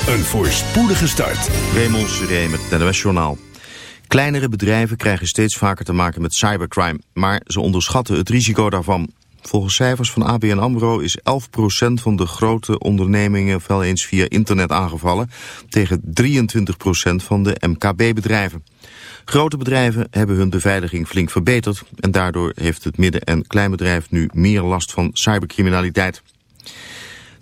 een voorspoedige start. Raymond Seré met het Journaal. Kleinere bedrijven krijgen steeds vaker te maken met cybercrime, maar ze onderschatten het risico daarvan. Volgens cijfers van ABN AMRO is 11% van de grote ondernemingen wel eens via internet aangevallen, tegen 23% van de MKB-bedrijven. Grote bedrijven hebben hun beveiliging flink verbeterd en daardoor heeft het midden- en kleinbedrijf nu meer last van cybercriminaliteit.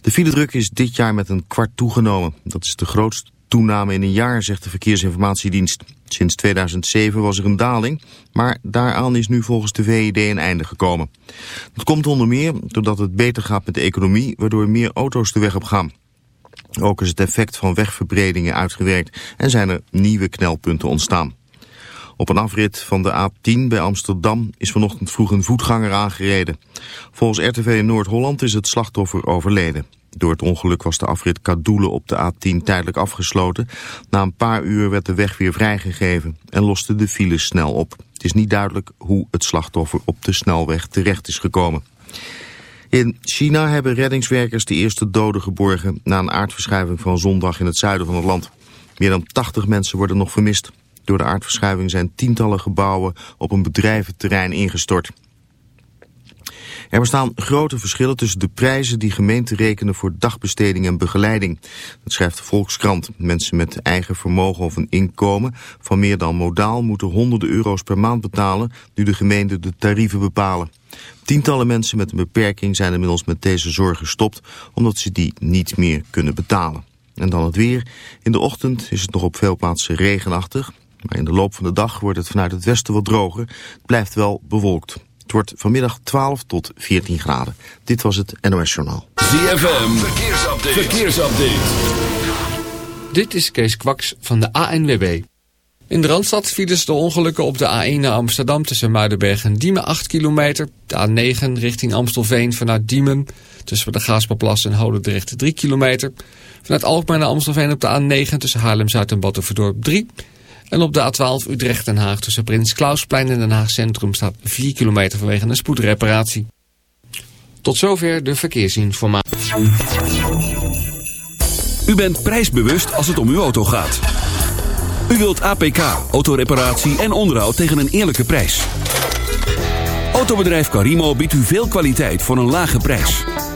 De filedruk is dit jaar met een kwart toegenomen. Dat is de grootste toename in een jaar, zegt de Verkeersinformatiedienst. Sinds 2007 was er een daling, maar daaraan is nu volgens de VED een einde gekomen. Dat komt onder meer doordat het beter gaat met de economie, waardoor meer auto's de weg op gaan. Ook is het effect van wegverbredingen uitgewerkt en zijn er nieuwe knelpunten ontstaan. Op een afrit van de A10 bij Amsterdam is vanochtend vroeg een voetganger aangereden. Volgens RTV Noord-Holland is het slachtoffer overleden. Door het ongeluk was de afrit Kadoelen op de A10 tijdelijk afgesloten. Na een paar uur werd de weg weer vrijgegeven en loste de files snel op. Het is niet duidelijk hoe het slachtoffer op de snelweg terecht is gekomen. In China hebben reddingswerkers de eerste doden geborgen... na een aardverschuiving van zondag in het zuiden van het land. Meer dan 80 mensen worden nog vermist. Door de aardverschuiving zijn tientallen gebouwen op een bedrijventerrein ingestort. Er bestaan grote verschillen tussen de prijzen die gemeenten rekenen voor dagbesteding en begeleiding. Dat schrijft de Volkskrant. Mensen met eigen vermogen of een inkomen van meer dan modaal moeten honderden euro's per maand betalen nu de gemeenten de tarieven bepalen. Tientallen mensen met een beperking zijn inmiddels met deze zorg gestopt omdat ze die niet meer kunnen betalen. En dan het weer. In de ochtend is het nog op veel plaatsen regenachtig. Maar in de loop van de dag wordt het vanuit het westen wat droger. Het blijft wel bewolkt. Het wordt vanmiddag 12 tot 14 graden. Dit was het NOS Journaal. ZFM, verkeersupdate. verkeersupdate. Dit is Kees Kwaks van de ANWB. In de Randstad vielen de ongelukken op de A1 naar Amsterdam tussen Muidenberg en Diemen 8 kilometer. De A9 richting Amstelveen vanuit Diemen tussen de Gaaspaplas en Holendrecht 3 kilometer. Vanuit Alkmaar naar Amstelveen op de A9 tussen Haarlem-Zuid en Battenverdorp 3 en op de A12 Utrecht-Den Haag tussen Prins Klausplein en Den Haag Centrum staat 4 kilometer vanwege een spoedreparatie. Tot zover de verkeersinformatie. U bent prijsbewust als het om uw auto gaat. U wilt APK, autoreparatie en onderhoud tegen een eerlijke prijs. Autobedrijf Carimo biedt u veel kwaliteit voor een lage prijs.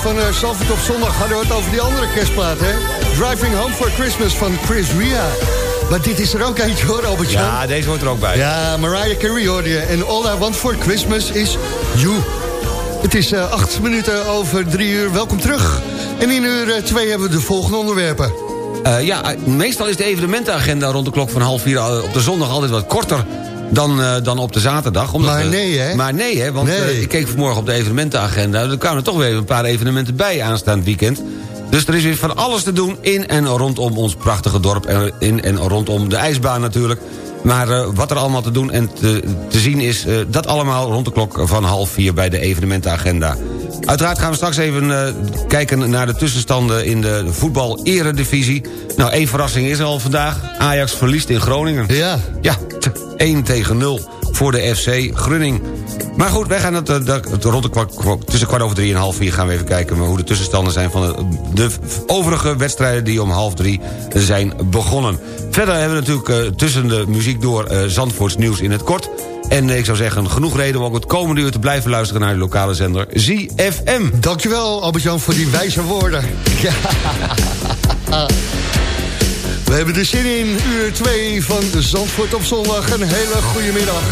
Van uh, Zalvert op zondag hadden we het over die andere kerstplaat, hè? Driving Home for Christmas van Chris Ria. Maar dit is er ook eentje hoor, Albert -Jan. Ja, deze hoort er ook bij. Ja, Mariah Carey hoorde je. En All I Want for Christmas is You. Het is uh, acht minuten over drie uur. Welkom terug. En in uur uh, twee hebben we de volgende onderwerpen. Uh, ja, meestal is de evenementenagenda rond de klok van half vier op de zondag altijd wat korter dan, uh, dan op de zaterdag. Omdat maar nee, hè? Maar nee, hè? Want nee. Uh, ik keek vanmorgen op de evenementenagenda... er kwamen toch weer een paar evenementen bij aanstaand weekend. Dus er is weer van alles te doen in en rondom ons prachtige dorp... en in en rondom de ijsbaan natuurlijk. Maar uh, wat er allemaal te doen en te, te zien is... dat allemaal rond de klok van half vier bij de evenementenagenda. Uiteraard gaan we straks even uh, kijken naar de tussenstanden in de voetbal-eredivisie. Nou, één verrassing is er al vandaag. Ajax verliest in Groningen. Ja. Ja, 1 tegen 0 voor de FC Grunning. Maar goed, wij gaan het, het, het rond de kwart, tussen kwart over drie en half vier... gaan we even kijken hoe de tussenstanden zijn van de, de overige wedstrijden... die om half drie zijn begonnen. Verder hebben we natuurlijk uh, tussen de muziek door uh, Zandvoorts nieuws in het kort... En ik zou zeggen, genoeg reden om ook het komende uur te blijven luisteren... naar de lokale zender ZFM. Dankjewel, Albert-Jan, voor die wijze woorden. Ja. We hebben de zin in uur 2 van Zandvoort op zondag. Een hele goede middag.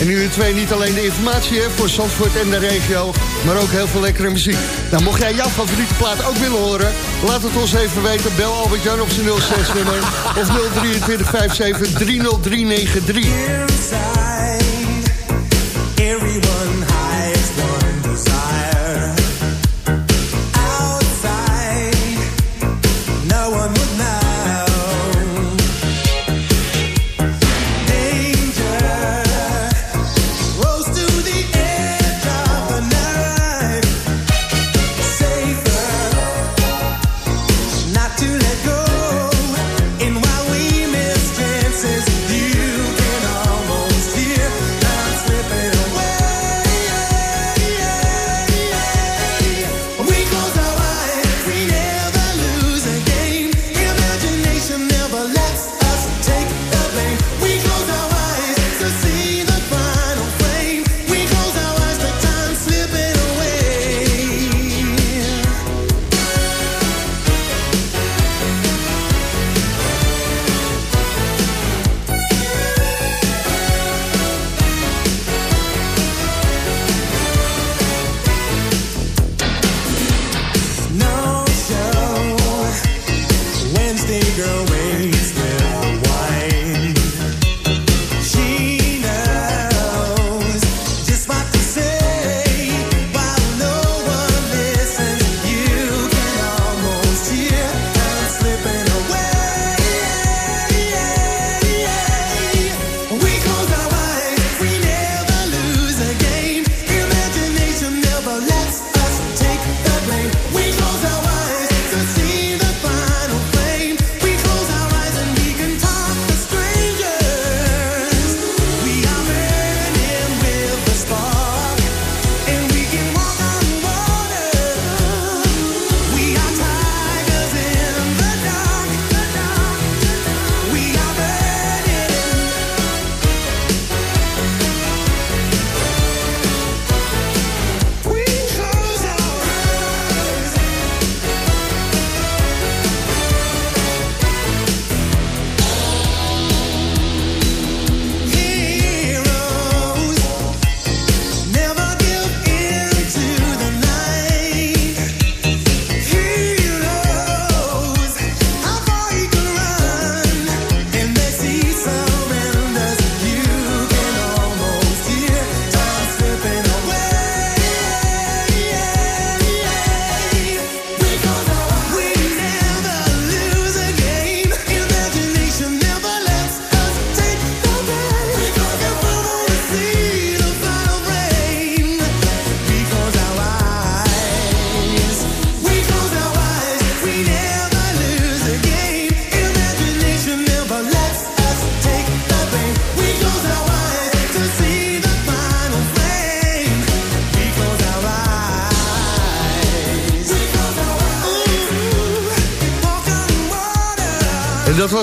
En uur 2 niet alleen de informatie voor Zandvoort en de regio... maar ook heel veel lekkere muziek. Nou, mocht jij jouw favoriete plaat ook willen horen... laat het ons even weten. Bel Albert-Jan op zijn 06-nummer of 023 57 30393. everyone high.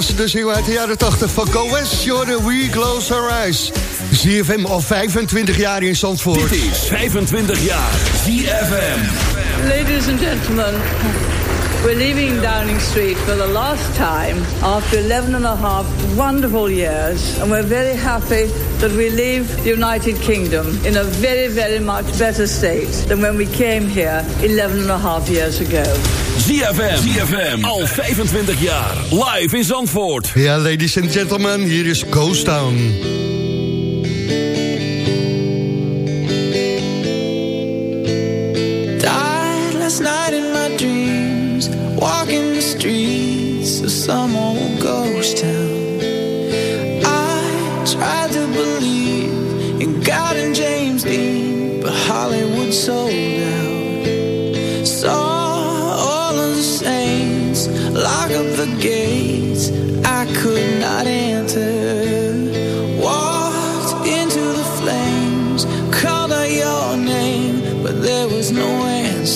Was de single uit de jaren 80 van Go West. Jordan, We Close Our Eyes. ZFM al 25 jaar in Zandvoort. Dit is 25 jaar ZFM. Ladies and gentlemen, we're leaving Downing Street for the last time after 11 and a half wonderful years. And we're very happy that we leave the United Kingdom in a very, very much better state than when we came here 11 and a half years ago. ZFM, ZFM, al 25 jaar, live in Zandvoort. Ja, ladies and gentlemen, hier is Ghost Town.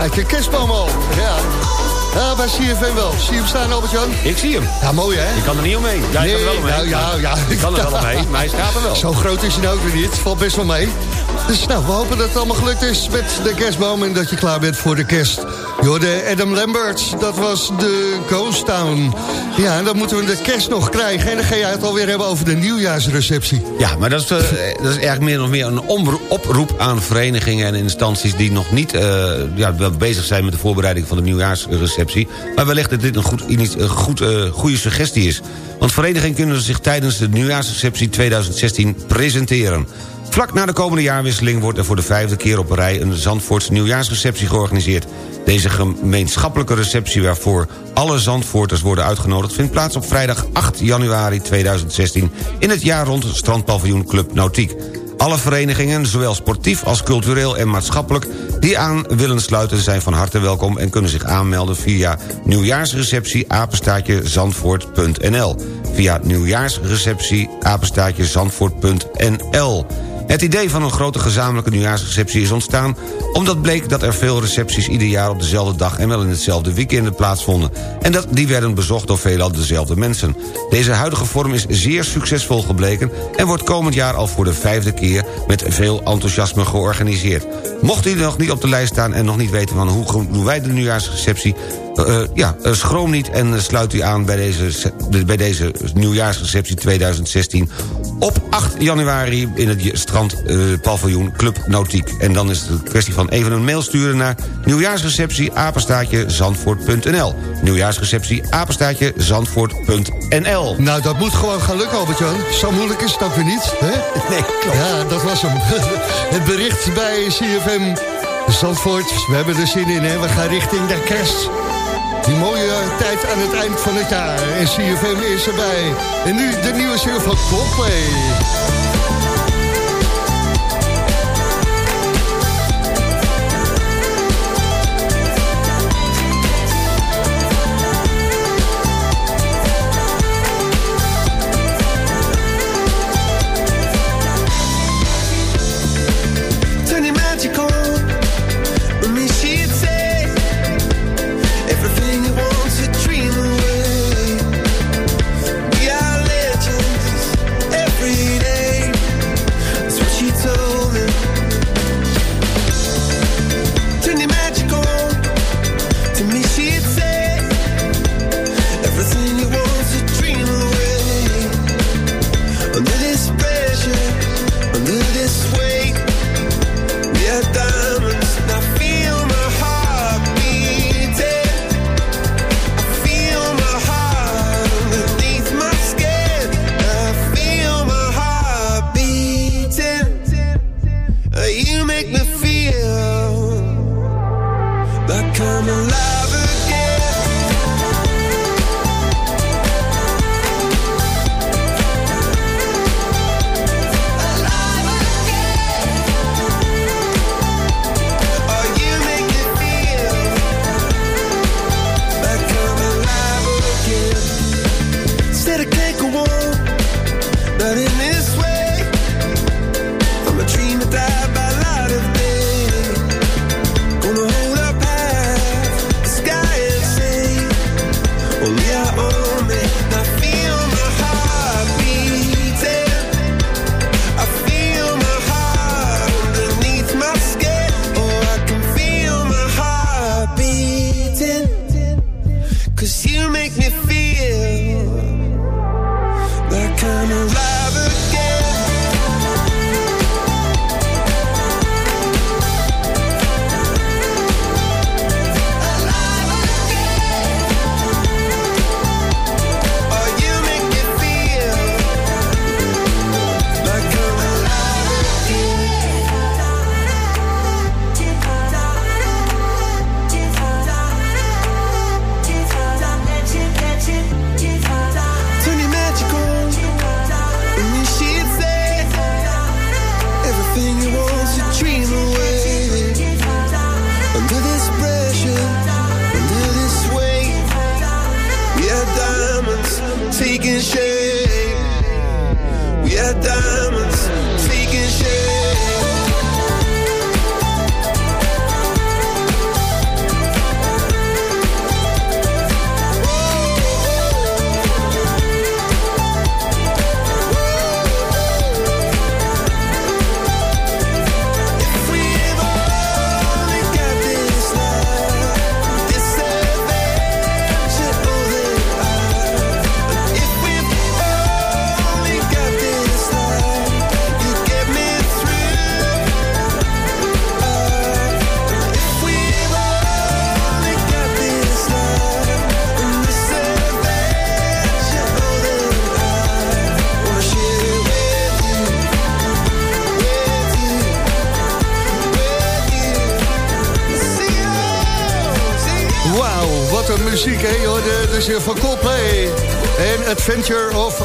Staat je kerstboom al. Ja. Ja, bij CFM wel. Zie je hem staan, Albert-Jan? Ik zie hem. Ja, mooi hè? Ik kan er niet omheen. Jij nee, kan er wel omheen. Nou, ja, ja. Ik kan er wel omheen, maar hij staat er wel. Zo groot is hij nou ook weer niet. Valt best wel mee. Dus nou, we hopen dat het allemaal gelukt is met de kerstboom... en dat je klaar bent voor de kerst. De Adam Lambert, dat was de Ghost Town. Ja, en dan moeten we de kerst nog krijgen. En dan ga jij het alweer hebben over de nieuwjaarsreceptie. Ja, maar dat is, uh, dat is eigenlijk meer of meer een oproep aan verenigingen en instanties... die nog niet uh, ja, bezig zijn met de voorbereiding van de nieuwjaarsreceptie. Maar wellicht dat dit een, goed, een goed, uh, goede suggestie is. Want verenigingen kunnen zich tijdens de nieuwjaarsreceptie 2016 presenteren. Vlak na de komende jaarwisseling wordt er voor de vijfde keer op rij... een Zandvoorts nieuwjaarsreceptie georganiseerd. Deze gemeenschappelijke receptie waarvoor alle Zandvoorters worden uitgenodigd... vindt plaats op vrijdag 8 januari 2016 in het jaar rond strandpaviljoen Club Nautiek. Alle verenigingen, zowel sportief als cultureel en maatschappelijk... die aan willen sluiten zijn van harte welkom... en kunnen zich aanmelden via nieuwjaarsreceptie apenstaatje zandvoort.nl. Via nieuwjaarsreceptie apenstaatje zandvoort.nl. Het idee van een grote gezamenlijke nieuwjaarsreceptie is ontstaan... omdat bleek dat er veel recepties ieder jaar op dezelfde dag... en wel in hetzelfde weekend plaatsvonden. En dat die werden bezocht door veelal dezelfde mensen. Deze huidige vorm is zeer succesvol gebleken... en wordt komend jaar al voor de vijfde keer met veel enthousiasme georganiseerd. Mocht u nog niet op de lijst staan en nog niet weten van hoe doen wij de nieuwjaarsreceptie... Uh, ja, uh, schroom niet en sluit u aan bij deze, bij deze nieuwjaarsreceptie 2016... op 8 januari in het strandpaviljoen uh, Club Nautiek. En dan is het een kwestie van even een mail sturen naar nieuwjaarsreceptie apenstaatje zandvoort.nl. Nieuwjaarsreceptie apenstaatje zandvoort.nl. Nou, dat moet gewoon gaan lukken, Albert-Jan. Zo moeilijk is het ook weer niet, hè? Nee, klopt. Ja, dat was hem. het bericht bij CFM Zandvoort. We hebben er zin in, hè? We gaan richting de kerst. Die mooie tijd aan het eind van het jaar. En CFM is erbij. En nu de nieuwe serie van Coldplay. Van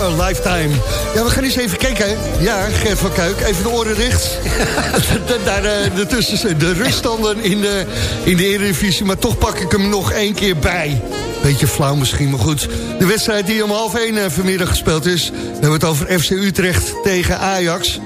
Lifetime. Ja, we gaan eens even kijken. Ja, Gert van Kuik, even de oren dicht. Daar uh, de, de ruststanden in de, in de Eredivisie. Maar toch pak ik hem nog één keer bij. Beetje flauw misschien, maar goed. De wedstrijd die om half één uh, vanmiddag gespeeld is. We hebben het over FC Utrecht tegen Ajax.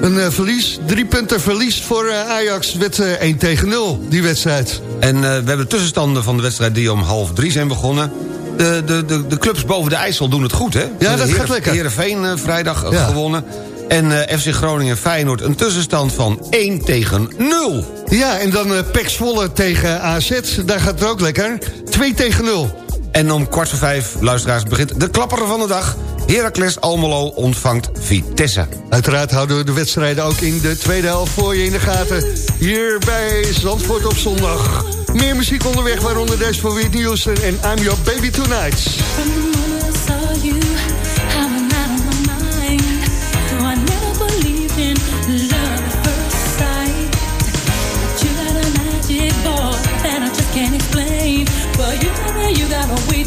Een uh, verlies, drie punten verlies voor Ajax, werd uh, 1 tegen 0, die wedstrijd. En we hebben tussenstanden van de wedstrijd die om half drie zijn begonnen. De, de, de, de clubs boven de IJssel doen het goed, hè? Ja, dat gaat lekker. Heerenveen vrijdag ja. gewonnen. En uh, FC Groningen Feyenoord een tussenstand van 1 tegen 0. Ja, en dan uh, Pek Zwolle tegen AZ. Daar gaat het ook lekker. 2 tegen 0. En om kwart voor vijf, luisteraars, begint de klapper van de dag. Heracles Almelo ontvangt Vitesse. Uiteraard houden we de wedstrijden ook in de tweede helft voor je in de gaten. Hier bij Zandvoort op zondag. Meer muziek onderweg, waaronder deze van Whitney Houston en I'm Your Baby Tonight.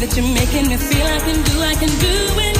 that you're making me feel I can do, I can do it.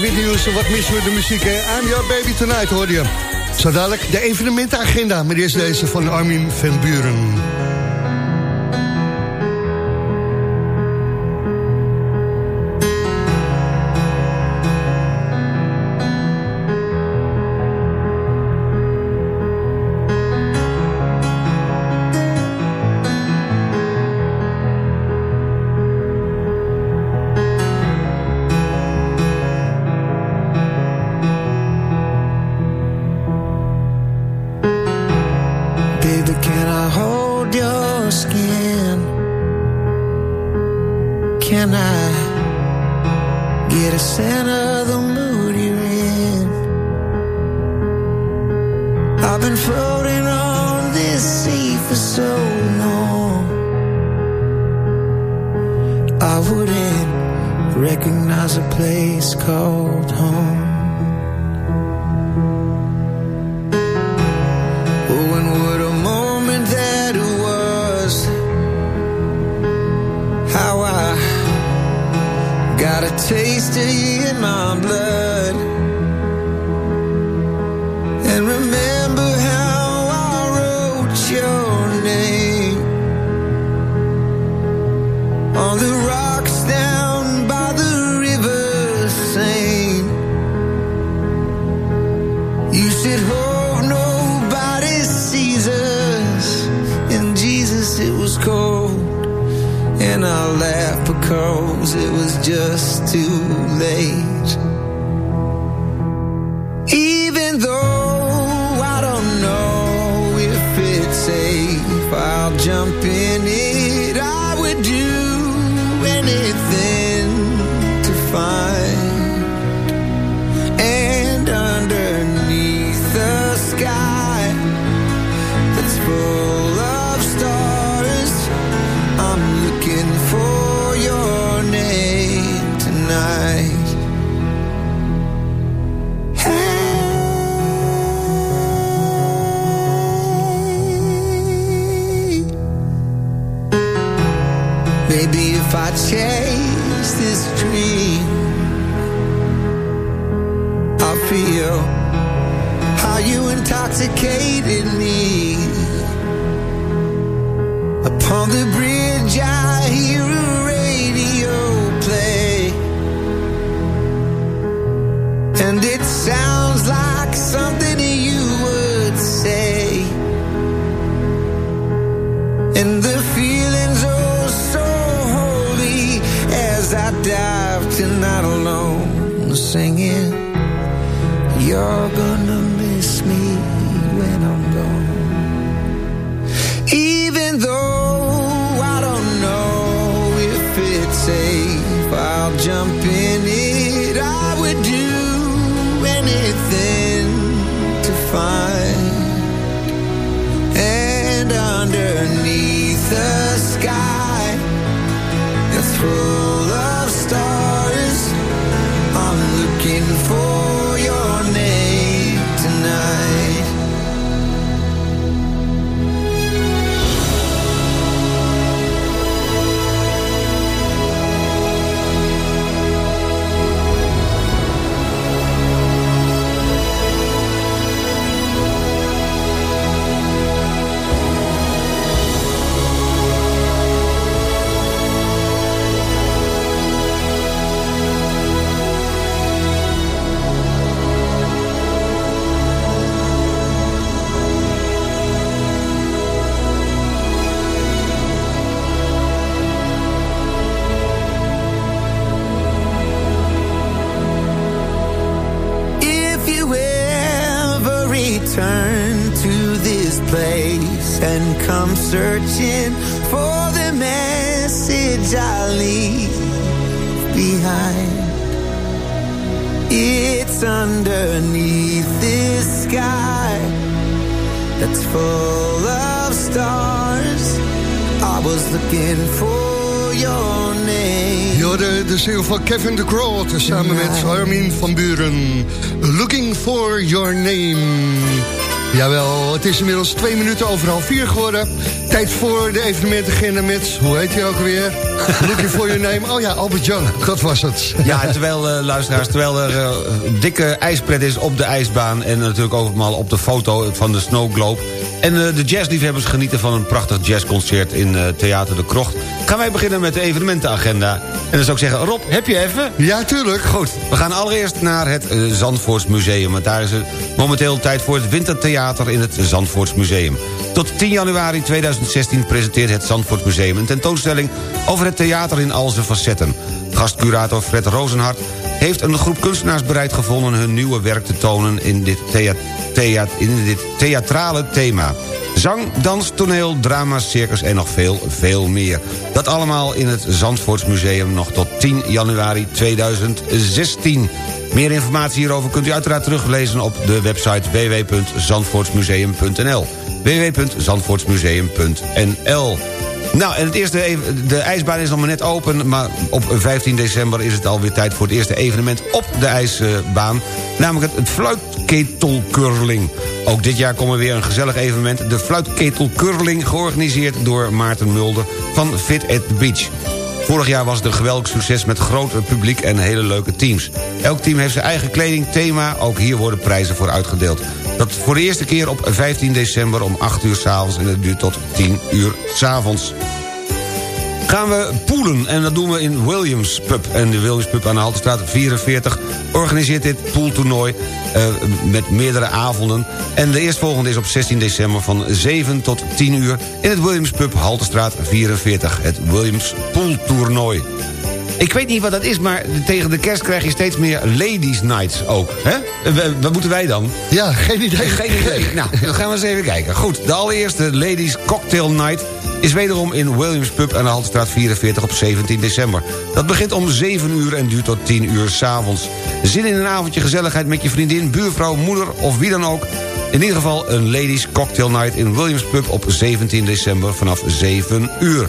Whitney Houston. Wat missen we de muziek, hè? I'm Your Baby Tonight, hoorde je. Zo dadelijk de evenementenagenda. Maar eerst deze van Armin van Buren. Anything intoxicated me. Upon the bridge, I de single van Kevin de Crow samen met Armin van Buren. Looking for your name. Jawel, het is inmiddels twee minuten over half vier geworden. Tijd voor de evenementagenda met, hoe heet hij ook weer? Looking for your name. Oh ja, Albert Jan, dat was het. Ja, terwijl, eh, luisteraars, terwijl er eh, dikke ijspret is op de ijsbaan... en natuurlijk overal op de foto van de Snow Globe... en eh, de jazzliefhebbers genieten van een prachtig jazzconcert in Theater de Krocht... gaan wij beginnen met de evenementenagenda. En dan zou ik zeggen, Rob, heb je even? Ja, tuurlijk. Goed, we gaan allereerst naar het uh, Zandvoorts Museum. Want daar is het momenteel tijd voor het Wintertheater in het Zandvoorts Museum. Tot 10 januari 2016 presenteert het Zandvoort Museum... een tentoonstelling over het theater in al zijn facetten. Gastcurator Fred Rozenhart heeft een groep kunstenaars bereid gevonden... hun nieuwe werk te tonen in dit, thea thea in dit theatrale thema. Zang, dans, toneel, drama, circus en nog veel, veel meer. Dat allemaal in het Zandvoortsmuseum nog tot 10 januari 2016. Meer informatie hierover kunt u uiteraard teruglezen op de website www.zandvoortsmuseum.nl www.zandvoortsmuseum.nl nou, en het eerste, de ijsbaan is nog maar net open... maar op 15 december is het alweer tijd voor het eerste evenement op de ijsbaan. Namelijk het, het fluitketelcurling. Ook dit jaar komt er weer een gezellig evenement... de fluitketelcurling, georganiseerd door Maarten Mulder van Fit at the Beach. Vorig jaar was het een geweldig succes met groot publiek en hele leuke teams. Elk team heeft zijn eigen kleding, thema, ook hier worden prijzen voor uitgedeeld. Dat voor de eerste keer op 15 december om 8 uur s'avonds en het duurt tot 10 uur s'avonds. Gaan we poelen en dat doen we in Williams Pub. En de Williams Pub aan de Haltestraat 44 organiseert dit pooltoernooi eh, met meerdere avonden. En de eerstvolgende is op 16 december van 7 tot 10 uur... in het Williams Pub Haltestraat 44, het Williams Pooltoernooi. Ik weet niet wat dat is, maar tegen de kerst krijg je steeds meer ladies nights ook. Hè? W- Wat moeten wij dan? Ja, geen idee. Geen idee. nou, dan gaan we eens even kijken. Goed, de allereerste Ladies Cocktail Night is wederom in Williams Pub aan de Haltestraat 44 op 17 december. Dat begint om 7 uur en duurt tot 10 uur s'avonds. Zin in een avondje gezelligheid met je vriendin, buurvrouw, moeder of wie dan ook? In ieder geval een Ladies Cocktail Night in Williams Pub op 17 december vanaf 7 uur.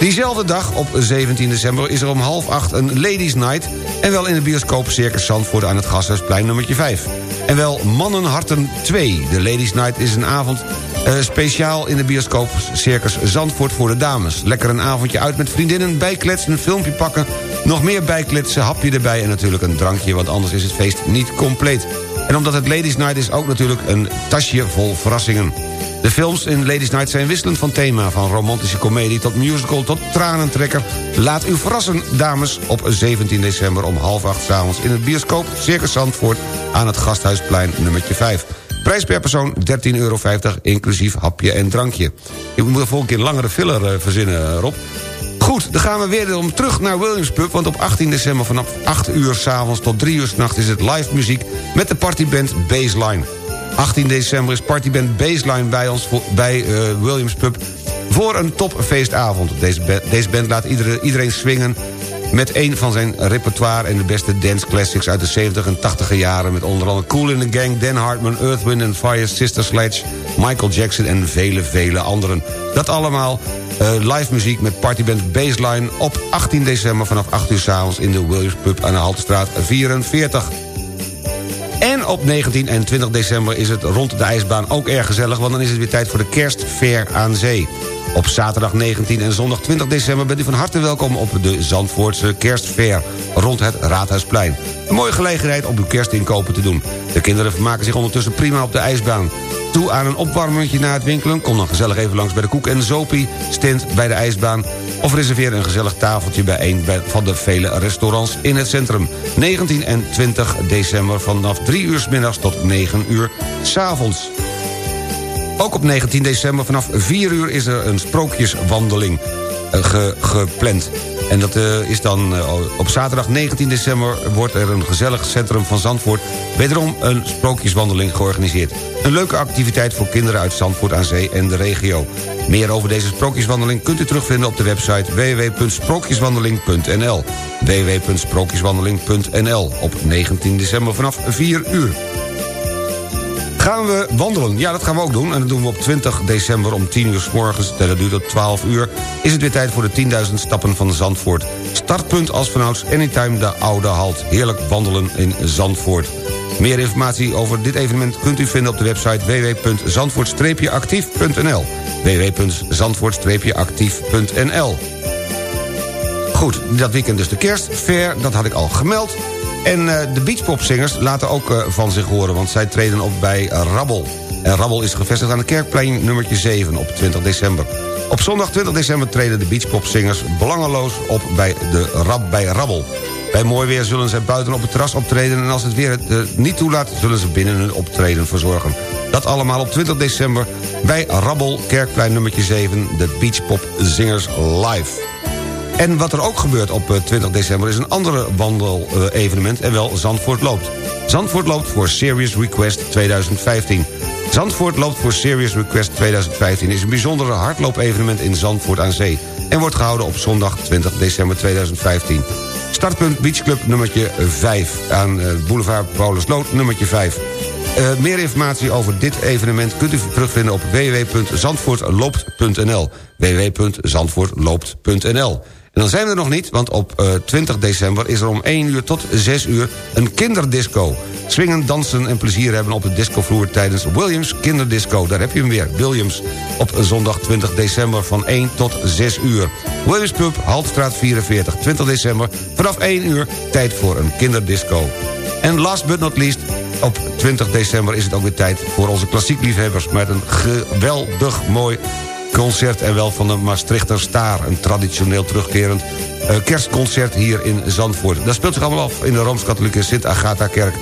Diezelfde dag, op 17 december, is er om half acht een Ladies Night... en wel in de bioscoop Circus Zandvoort aan het Gasthuisplein nummertje 5. En wel Mannenharten 2. De Ladies Night is een avond eh, speciaal in de bioscoop Circus Zandvoort voor de dames. Lekker een avondje uit met vriendinnen, bijkletsen, een filmpje pakken... nog meer bijkletsen, hapje erbij en natuurlijk een drankje... want anders is het feest niet compleet. En omdat het Ladies Night is ook natuurlijk een tasje vol verrassingen. De films in Ladies Night zijn wisselend van thema... van romantische komedie tot musical tot tranentrekker. Laat u verrassen, dames, op 17 december om half acht 's avonds... in het bioscoop Circus Zandvoort aan het Gasthuisplein nummertje 5. Prijs per persoon 13,50 euro, inclusief hapje en drankje. Je moet er volgende keer een langere filler eh, verzinnen, eh, Rob. Goed, dan gaan we weer om terug naar Williams Pub... want op 18 december vanaf 8 uur s'avonds tot 3 uur s'nachts... is het live muziek met de partyband Baseline. 18 december is partyband Baseline bij ons bij eh, Williams Pub... voor een topfeestavond. Deze, deze band laat iedere, iedereen swingen met een van zijn repertoire... en de beste dance classics uit de 70 en 80 jaren... met onder andere Cool in the Gang, Dan Hartman, Earth, Wind and Fire... Sister Sledge, Michael Jackson en vele, vele anderen. Dat allemaal eh, live muziek met partyband Baseline... op 18 december vanaf 8 uur s'avonds in de Williams Pub aan de Haltestraat 44. En op 19 en 20 december is het rond de ijsbaan ook erg gezellig... want dan is het weer tijd voor de kerstfair aan zee. Op zaterdag 19 en zondag 20 december bent u van harte welkom... op de Zandvoortse kerstfair rond het Raadhuisplein. Een mooie gelegenheid om uw kerstinkopen te doen. De kinderen vermaken zich ondertussen prima op de ijsbaan. Toe aan een opwarmertje na het winkelen... kom dan gezellig even langs bij de Koek en Zopie stand bij de ijsbaan... of reserveer een gezellig tafeltje bij een van de vele restaurants in het centrum. 19 en 20 december vanaf 3 uur 's middags tot 9 uur 's avonds. Ook op 19 december vanaf 4 uur is er een sprookjeswandeling eh, ge- gepland. En dat eh, is dan eh, op zaterdag 19 december wordt er een gezellig centrum van Zandvoort... wederom een sprookjeswandeling georganiseerd. Een leuke activiteit voor kinderen uit Zandvoort aan Zee en de regio. Meer over deze sprookjeswandeling kunt u terugvinden op de website www.sprookjeswandeling.nl www.sprookjeswandeling.nl op 19 december vanaf 4 uur. Gaan we wandelen? Ja, dat gaan we ook doen. En dat doen we op 20 december om 10 uur s morgens. Dat duurt tot 12 uur. Is het weer tijd voor de 10.000 stappen van Zandvoort. Startpunt als vanouds Anytime de Oude Halt. Heerlijk wandelen in Zandvoort. Meer informatie over dit evenement kunt u vinden op de website www.zandvoort-actief.nl www.zandvoort-actief.nl Goed, dat weekend dus de kerstfair, dat had ik al gemeld. En eh, de beachpopzingers laten ook eh, van zich horen... want zij treden op bij Rabbel. En Rabbel is gevestigd aan de Kerkplein nummertje 7 op 20 december. Op zondag 20 december treden de beachpopzingers belangeloos op bij, de Rab, bij Rabbel. Bij mooi weer zullen zij buiten op het terras optreden... en als het weer het eh, niet toelaat, zullen ze binnen hun optreden verzorgen. Dat allemaal op 20 december bij Rabbel, Kerkplein nummertje 7... de beachpopzingers live. En wat er ook gebeurt op eh, 20 december is een andere wandel-evenement... en wel Zandvoort loopt. Zandvoort loopt voor Serious Request 2015. Zandvoort loopt voor Serious Request 2015 is een bijzondere hardloopevenement in Zandvoort aan Zee... en wordt gehouden op zondag 20 december 2015. Startpunt Beach Club nummertje 5 aan eh, boulevard Paulusloot nummertje 5. Uh, meer informatie over dit evenement kunt u terugvinden op www.zandvoortloopt.nl www.zandvoortloopt.nl dan zijn we er nog niet, want op uh, eh, 20 december is er om 1 uur tot 6 uur een kinderdisco. Swingen, dansen en plezier hebben op de discovloer tijdens Williams Kinderdisco. Daar heb je hem weer, Williams. Op zondag 20 december van 1 tot 6 uur. Williams Pub, Haltstraat 44, 20 december. Vanaf 1 uur, tijd voor een kinderdisco. En last but not least, op 20 december is het ook weer tijd voor onze klassiekliefhebbers... met een geweldig mooi concert en wel van de Maastrichter Staar. Een traditioneel terugkerend uh, kerstconcert hier in Zandvoort. Dat speelt zich allemaal af in de Rooms-Katholieke Sint-Agatha-kerk.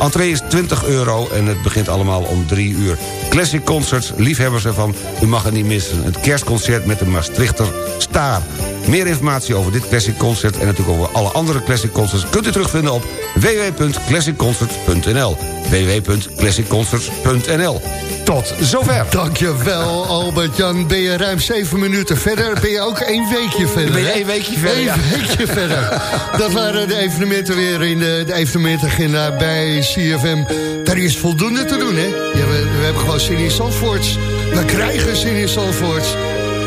Entree is 20 euro en het begint allemaal om 3 uur. Classic Concerts, liefhebbers ervan, u mag het niet missen. Het kerstconcert met de Maastrichter Staar. Meer informatie over dit Classic Concert en natuurlijk over alle andere Classic Concerts... kunt u terugvinden op www.classicconcerts.nl www.classicconcerts.nl Tot zover. Dankjewel Albert-Jan. Ben je ruim zeven minuten verder? Ben je ook één weekje verder? Ben je één weekje verder, Eén weekje verder. Dat waren de evenementen weer in de, de evenementagenda bij CFM. Daar is voldoende te doen, hè? Ja, we, we hebben gewoon zin in Zandvoorts. We krijgen zin in Zandvoorts.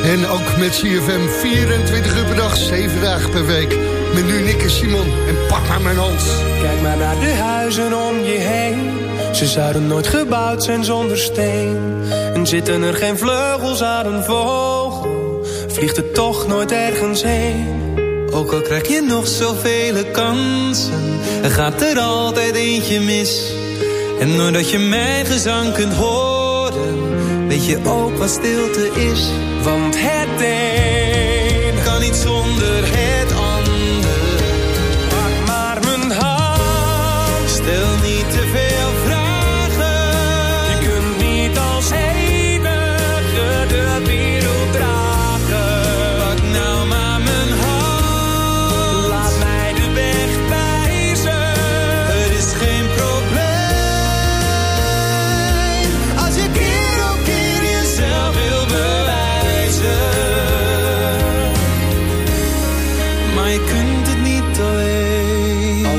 En ook met CFM 24 uur per dag, 7 dagen per week. Met nu Nick en Simon. En pak maar mijn hand. Kijk maar naar de huizen om je heen. Ze zouden nooit gebouwd zijn zonder steen. En zitten er geen vleugels aan een vogel. Vliegt het toch nooit ergens heen. Ook al krijg je nog zoveel kansen. Er gaat er altijd eentje mis. En doordat je mijn gezang kunt horen. Weet je ook wat stilte is. Want het een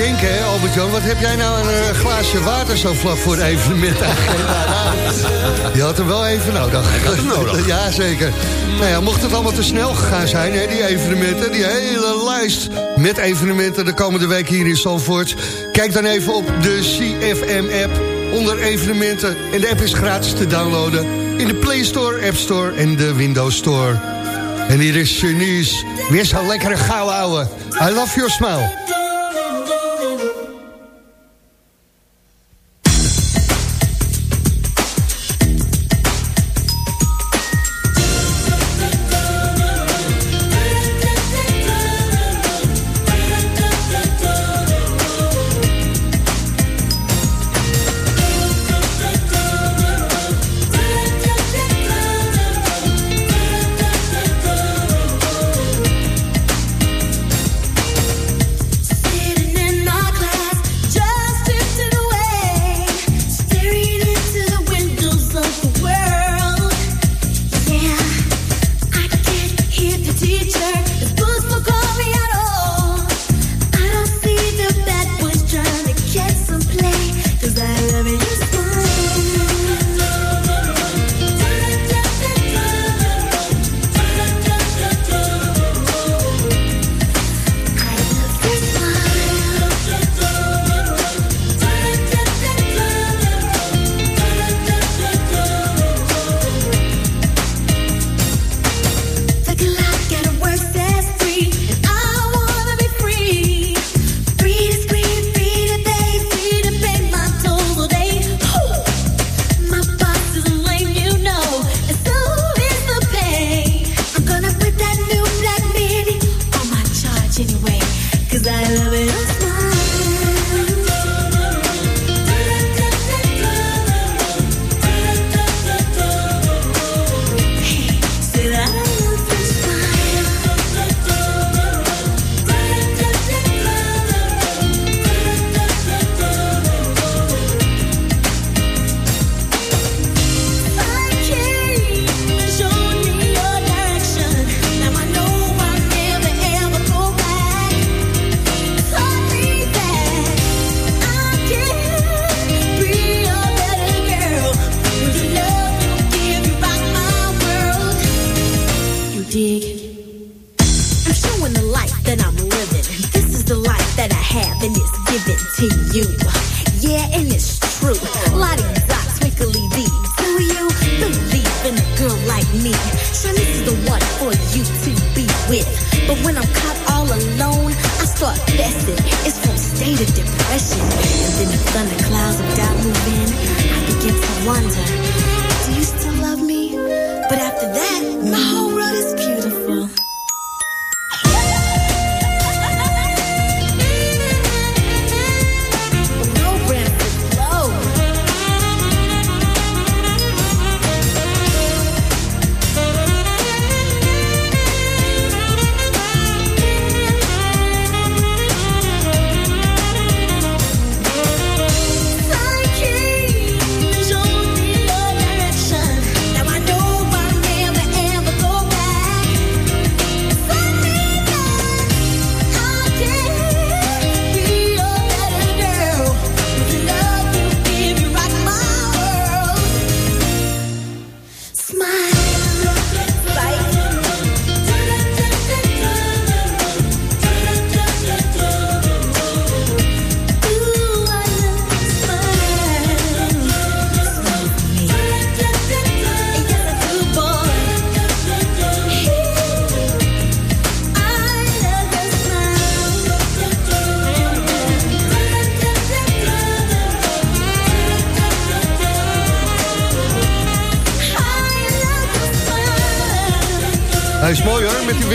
denken, Albert-Jan, wat heb jij nou een glaasje water zo vlak voor de evenementagenda? Je had hem wel even nodig. Ik had hem nodig. ja, zeker. Nou ja, mocht het allemaal te snel gegaan zijn, hè, die evenementen, die hele lijst met evenementen de komende week hier in Zandvoort. Kijk dan even op de CFM-app onder evenementen. En de app is gratis te downloaden in de Play Store, App Store en de Windows Store. En hier is Janice. Weer zo'n lekkere gauw ouwe. I love your smile.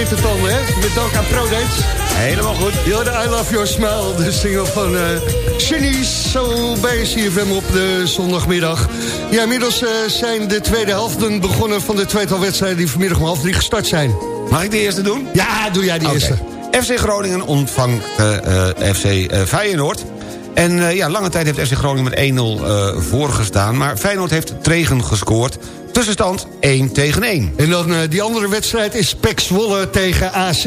Witte tanden, hè? Met aan ProDates. Helemaal goed. Jorde, I Love Your Smile, de single van uh, Genies. Zo bij CFM op de zondagmiddag. Ja, inmiddels uh, zijn de tweede helften begonnen van de tweetal wedstrijden... die vanmiddag om half drie gestart zijn. Mag ik de eerste doen? Ja, doe jij de eerste. FC Groningen ontvangt uh, FC Feyenoord. En uh, ja, lange tijd heeft FC Groningen met 1-0 uh, voorgestaan. Maar Feyenoord heeft tegen gescoord. Tussenstand 1 tegen 1. En dan uh, die andere wedstrijd is Pek Zwolle tegen AZ.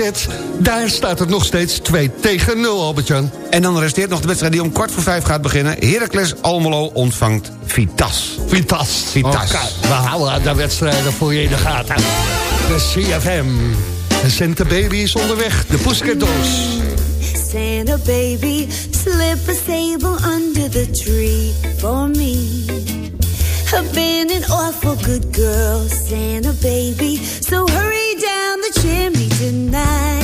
Daar staat het nog steeds 2 tegen 0, Albert-Jan. En dan resteert nog de wedstrijd die om kwart voor vijf gaat beginnen. Heracles Almelo ontvangt Vitas. Vitas. Vitas. Okay. We houden de wedstrijden voor je in de gaten. De CFM. De Santa Baby is onderweg. De Dolls. Santa baby, slip a sable under the tree for me. I've been an awful good girl, Santa baby. So hurry down the chimney tonight.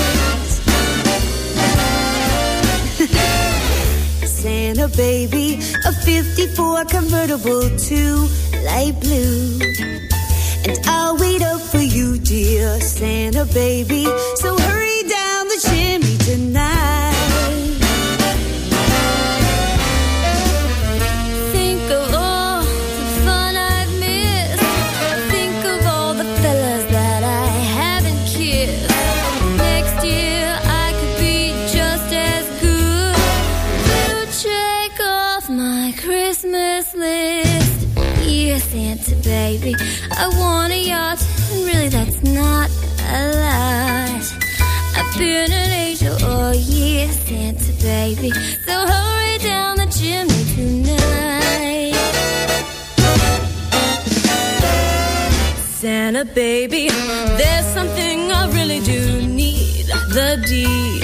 Santa baby, a 54 convertible to light blue. And I'll wait up for you, dear Santa baby. So hurry down the chimney baby, I want a yacht, and really that's not a lot. I've been an angel all year, Santa baby. So hurry down the chimney tonight. Santa baby, there's something I really do need. The deed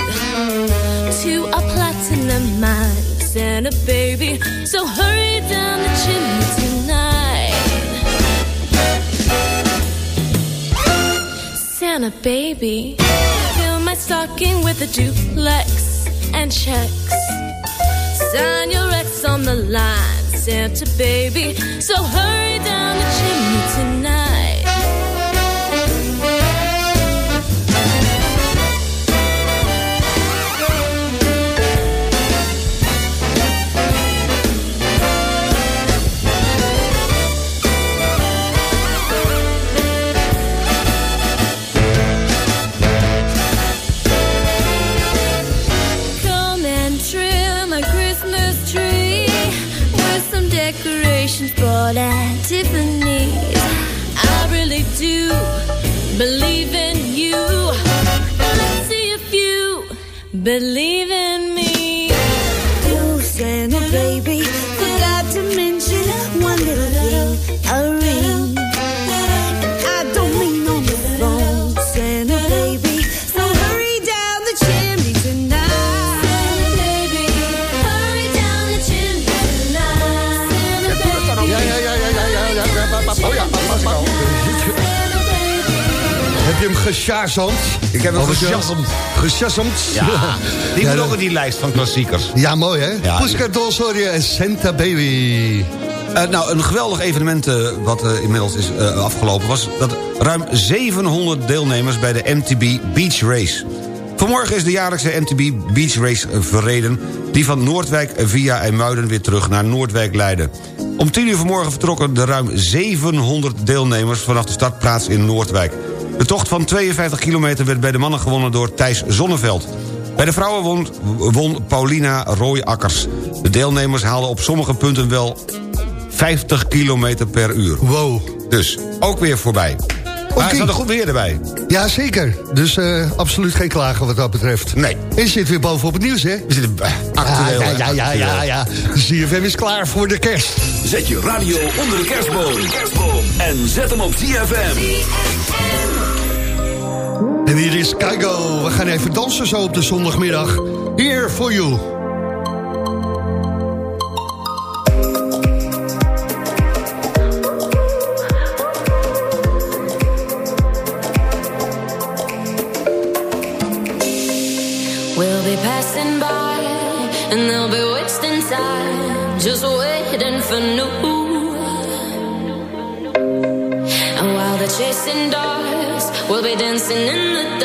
to a platinum mine, Santa baby. So hurry down the chimney tonight. Santa baby, fill my stocking with a duplex and checks. Sign your ex on the line, Santa baby. So hurry down the chimney tonight. Believe in you. Let's see if you believe je hem gesjazamd? Ik heb hem Jan? gesjazamd. Gesjazamd? Ja, die moet dat- ook in die lijst van klassiekers. Ja, mooi hè? Ja, en Santa Baby. Eh, nou, een geweldig evenement eh, wat eh, inmiddels is afgelopen... was dat ruim 700 deelnemers bij de MTB Beach Race. Vanmorgen is de jaarlijkse MTB Beach Race verreden... die van Noordwijk via IJmuiden weer terug naar Noordwijk leidde. Om 10 uur vanmorgen vertrokken de ruim 700 deelnemers... vanaf de startplaats in Noordwijk. De tocht van 52 kilometer werd bij de mannen gewonnen door Thijs Zonneveld. Bij de vrouwen won, won Paulina Rooijakkers. De deelnemers haalden op sommige punten wel 50 kilometer per uur. Wow. Dus, ook weer voorbij. Maar er zat er goed weer erbij. Ja, zeker. Dus eh, absoluut geen klagen wat dat betreft. Nee. En je zit weer bovenop het nieuws, hè? We zitten actueel. ja, hè? ja, ja, ja, ja. ZFM is klaar voor de kerst. Zet je radio onder de kerstboom. En zet hem op ZFM. En hier is Kaigo. We gaan even dansen zo op de zondagmiddag. Here for you. We'll be passing by and they'll be wasting time just waiting for new. We'll be dancing in the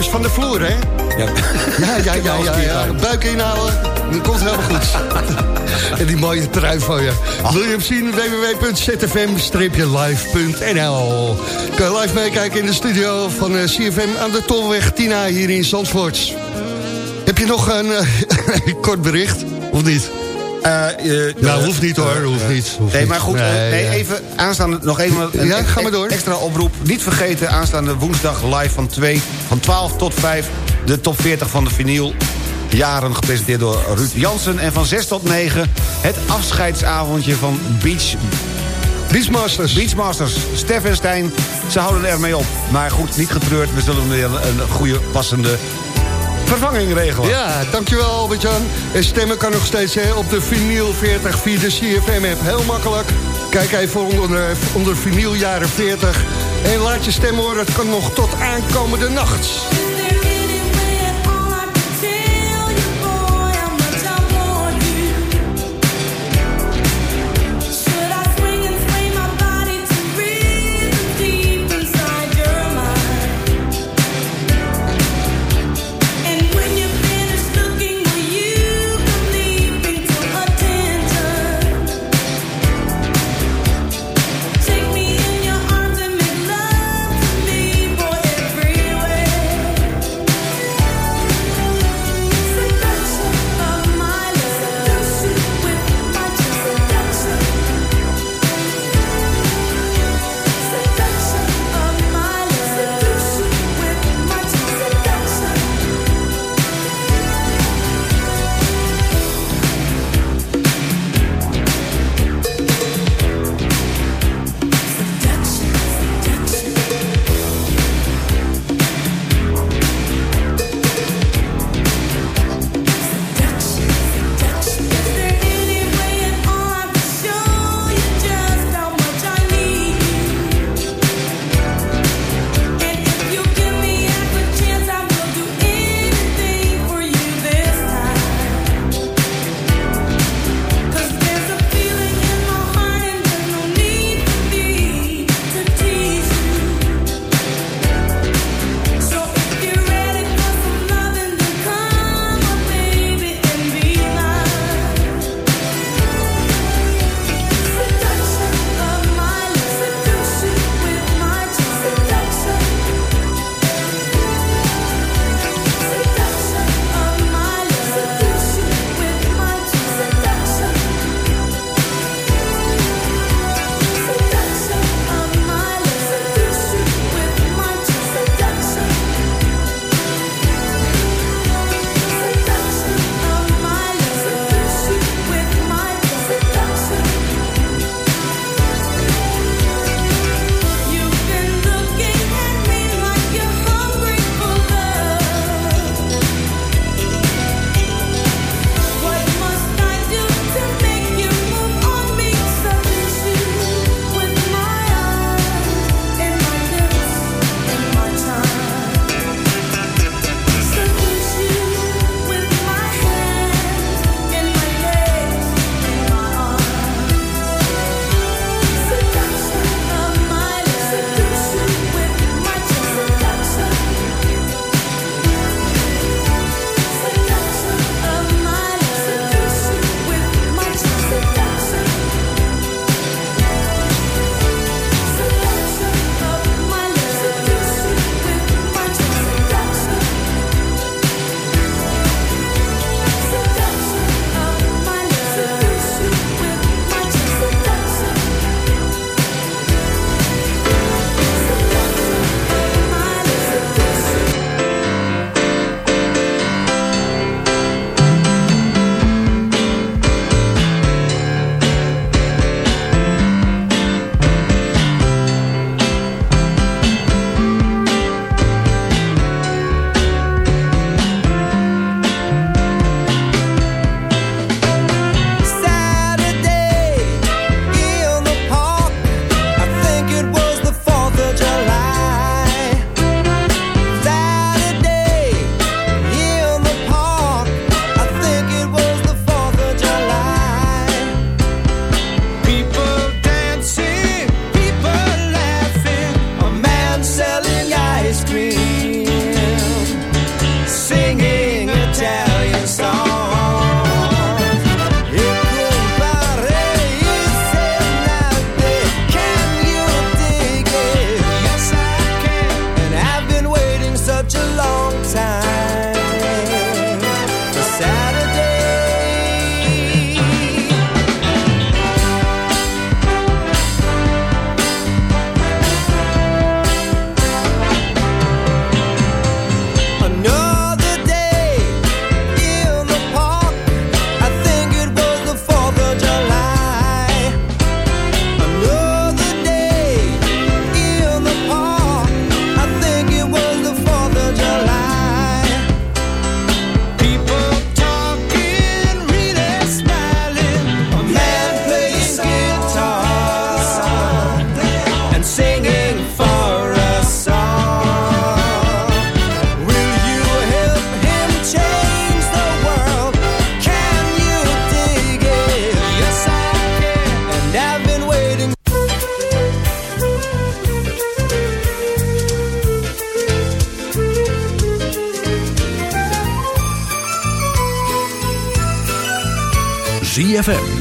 voetjes van de vloer, hè? Ja. Ja, ja, ja, ja, ja. Buik inhouden, dan komt het helemaal goed. en die mooie trui van je. Wil je hem zien? www.zfm-live.nl Kun je live meekijken in de studio van eh, CFM aan de Tolweg Tina hier in Zandvoort. Heb je nog een eh, kort bericht? Of niet? Eh, eh, Nou, eh, hoeft niet, hoor, eh, hoeft eh, niet, hoeft nee, maar goed, eh, Nee, nee, ja. even aanstaande nog even een Ja, ga maar door. extra oproep. Niet vergeten, aanstaande woensdag live van, 2, van 12 tot 5... de top 40 van de vinyl jaren gepresenteerd door Ruud Jansen. En van 6 tot 9 het afscheidsavondje van Beach Beachmasters. Beachmasters, Stef en Stijn, ze houden er mee op. Maar goed, niet getreurd, we zullen weer een goede, passende vervanging regelen. Ja, dankjewel Albert-Jan. En stemmen kan nog steeds hè, op de vinyl 40 via de CFM-app. Heel makkelijk. Kijk even onder, onder vinyl jaren 40. En laat je stem horen, het kan nog tot aankomende nacht.